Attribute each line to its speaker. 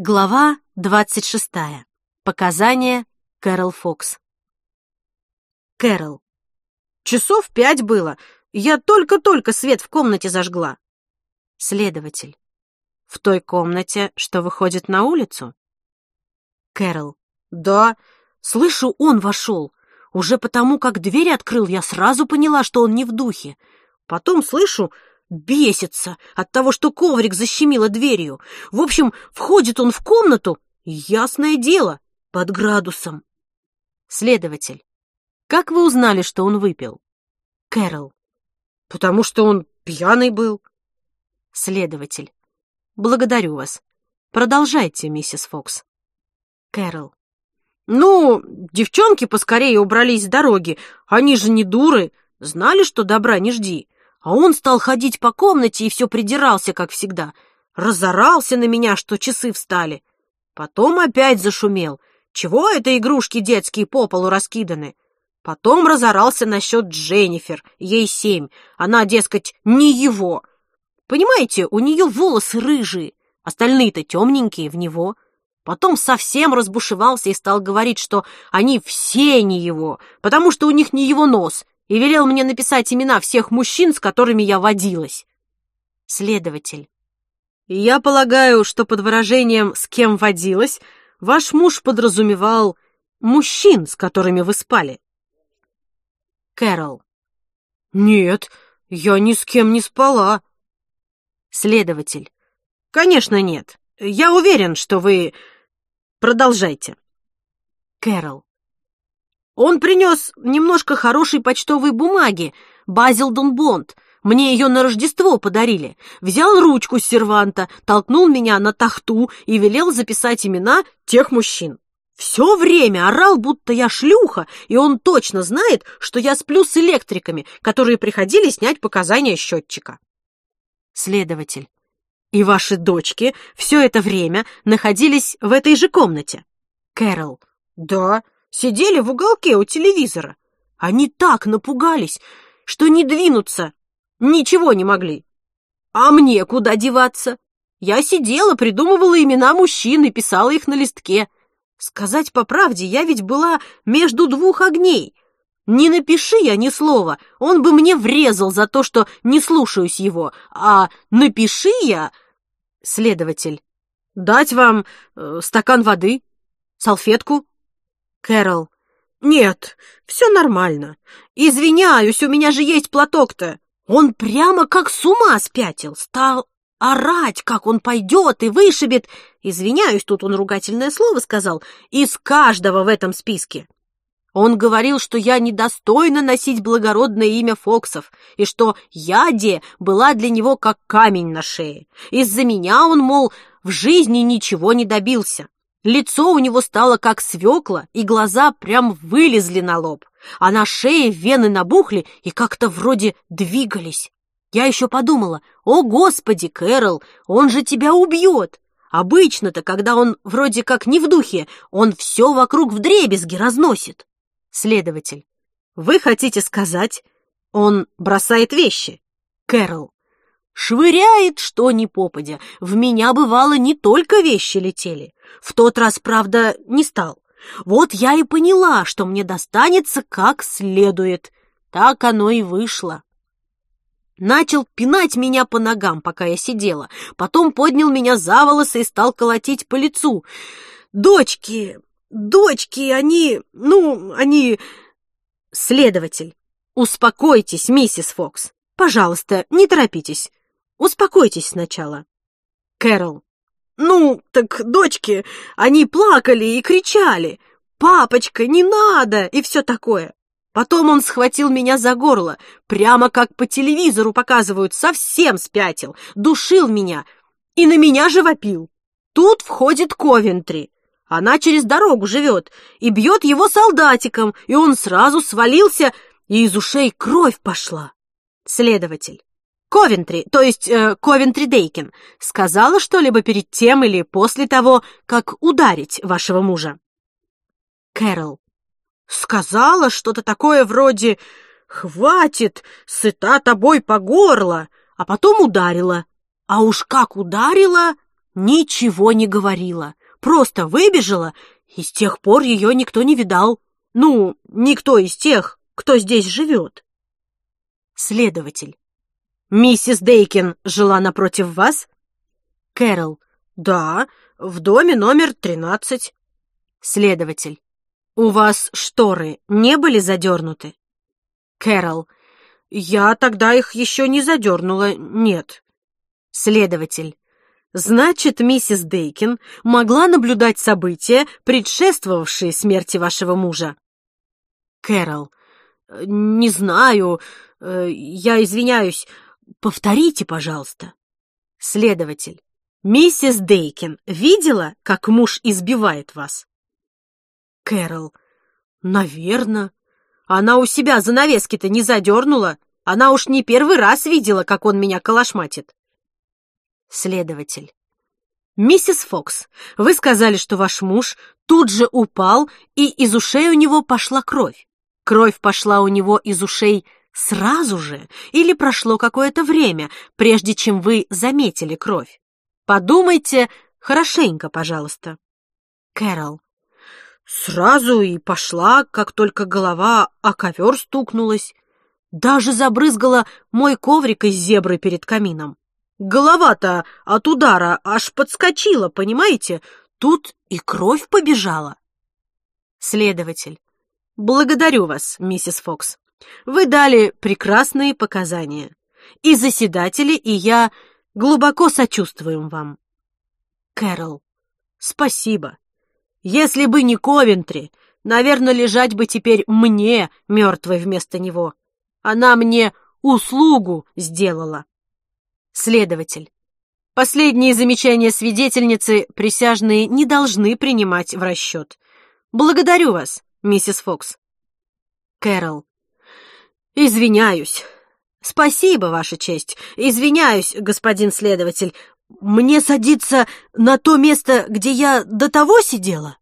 Speaker 1: Глава 26. Показания Кэрол Фокс. Кэрол.
Speaker 2: Часов пять было. Я только-только свет в комнате зажгла.
Speaker 1: Следователь. В той комнате, что выходит на улицу? Кэрол.
Speaker 2: Да.
Speaker 1: Слышу, он вошел. Уже потому, как дверь открыл, я сразу поняла, что он не в духе.
Speaker 2: Потом слышу, бесится от того, что коврик защемило дверью. В общем, входит он в комнату, ясное дело, под градусом.
Speaker 1: Следователь. Как вы узнали, что он выпил?
Speaker 2: Кэрол. Потому что он пьяный был.
Speaker 1: Следователь. Благодарю вас. Продолжайте, миссис Фокс.
Speaker 2: Кэрол. Ну, девчонки поскорее убрались с дороги. Они же не дуры, знали, что добра не жди. А он стал ходить по комнате и все придирался, как всегда. Разорался на меня, что часы встали. Потом опять зашумел. Чего это игрушки детские по полу раскиданы? Потом разорался насчет Дженнифер, ей семь. Она, дескать, не его. Понимаете, у нее волосы рыжие, остальные-то темненькие в него. Потом совсем разбушевался и стал говорить, что они все не его, потому что у них не его нос, и велел мне написать имена всех мужчин, с которыми я водилась.
Speaker 1: Следователь.
Speaker 2: Я полагаю, что под выражением «с кем водилась» ваш муж подразумевал мужчин, с которыми вы спали.
Speaker 1: Кэрол.
Speaker 2: Нет, я ни с кем не спала.
Speaker 1: Следователь.
Speaker 2: Конечно, нет. Я уверен, что вы... Продолжайте.
Speaker 1: Кэрол.
Speaker 2: Он принес немножко хорошей почтовой бумаги, Базилдон Бонд. Мне ее на Рождество подарили. Взял ручку с серванта, толкнул меня на тахту и велел записать имена тех мужчин. Все время орал, будто я шлюха, и он точно знает, что я сплю с электриками, которые приходили снять показания счетчика.
Speaker 1: Следователь.
Speaker 2: И ваши дочки все это время находились в этой же комнате?
Speaker 1: Кэрол.
Speaker 2: Да, сидели в уголке у телевизора. Они так напугались, что не двинуться ничего не могли. А мне куда деваться? Я сидела, придумывала имена мужчин и писала их на листке. Сказать по правде, я ведь была между двух огней. Не напиши я ни слова, он бы мне врезал за то, что не слушаюсь его. А напиши я... Следователь. Дать вам э, стакан воды? Салфетку?
Speaker 1: Кэрол.
Speaker 2: Нет, все нормально. Извиняюсь, у меня же есть платок-то. Он прямо как с ума спятил, стал орать, как он пойдет и вышибет, извиняюсь, тут он ругательное слово сказал, из каждого в этом списке. Он говорил, что я недостойна носить благородное имя Фоксов, и что яде была для него как камень на шее. Из-за меня он, мол, в жизни ничего не добился. Лицо у него стало как свекла, и глаза прям вылезли на лоб, а на шее вены набухли и как-то вроде двигались. Я еще подумала, о, Господи, Кэрол, он же тебя убьет. Обычно-то, когда он вроде как не в духе, он все вокруг вдребезги разносит. Следователь, вы хотите сказать, он бросает вещи? Кэрол, швыряет что ни попадя. В меня, бывало, не только вещи летели. В тот раз, правда, не стал. Вот я и поняла, что мне достанется как следует. Так оно и вышло. Начал пинать меня по ногам, пока я сидела. Потом поднял меня за волосы и стал колотить по лицу. «Дочки! Дочки! Они... Ну, они...» «Следователь, успокойтесь, миссис Фокс. Пожалуйста, не торопитесь. Успокойтесь сначала». Кэрол. «Ну, так дочки, они плакали и кричали. «Папочка, не надо!» и все такое. Потом он схватил меня за горло, прямо как по телевизору показывают, совсем спятил, душил меня и на меня же вопил. Тут входит Ковентри. Она через дорогу живет и бьет его солдатиком, и он сразу свалился, и из ушей кровь пошла. Следователь. Ковентри, то есть э, Ковентри Дейкин, сказала что-либо перед тем или после того, как ударить вашего мужа? Кэрол. Сказала что-то такое вроде «Хватит, сыта тобой по горло», а потом ударила. А уж как ударила,
Speaker 1: ничего не говорила. Просто выбежала, и с тех пор ее никто не видал. Ну, никто из тех, кто здесь живет. Следователь. Миссис Дейкин жила напротив вас? Кэрол. Да, в доме номер тринадцать. Следователь. У вас шторы не были задернуты? Кэрол. Я тогда их еще не задернула, нет. Следователь. Значит, миссис Дейкин могла наблюдать события, предшествовавшие смерти вашего мужа? Кэрол. Не знаю. Э, я извиняюсь. Повторите, пожалуйста. Следователь. Миссис Дейкин видела, как муж избивает вас? Кэрол. Наверно. Она у себя занавески-то не задернула. Она уж не первый раз видела, как он меня колошматит. Следователь. «Миссис Фокс, вы сказали, что ваш муж тут же упал, и из ушей у него пошла кровь. Кровь пошла у него из ушей сразу же или прошло какое-то время, прежде чем вы заметили кровь? Подумайте хорошенько, пожалуйста». Кэрол. «Сразу и пошла, как только голова о ковер стукнулась. Даже забрызгала мой коврик из зебры перед камином. Голова-то от удара аж подскочила, понимаете? Тут и кровь побежала. Следователь. Благодарю вас, миссис Фокс. Вы дали прекрасные показания. И заседатели, и я глубоко сочувствуем вам. Кэрол. Спасибо. Если бы не Ковентри, наверное, лежать бы теперь мне, мертвой вместо него. Она мне услугу сделала. Следователь. Последние замечания свидетельницы присяжные не должны принимать в расчет. Благодарю вас, миссис Фокс. Кэрол. Извиняюсь. Спасибо, Ваша честь. Извиняюсь, господин следователь. Мне садиться на то место, где я до того сидела?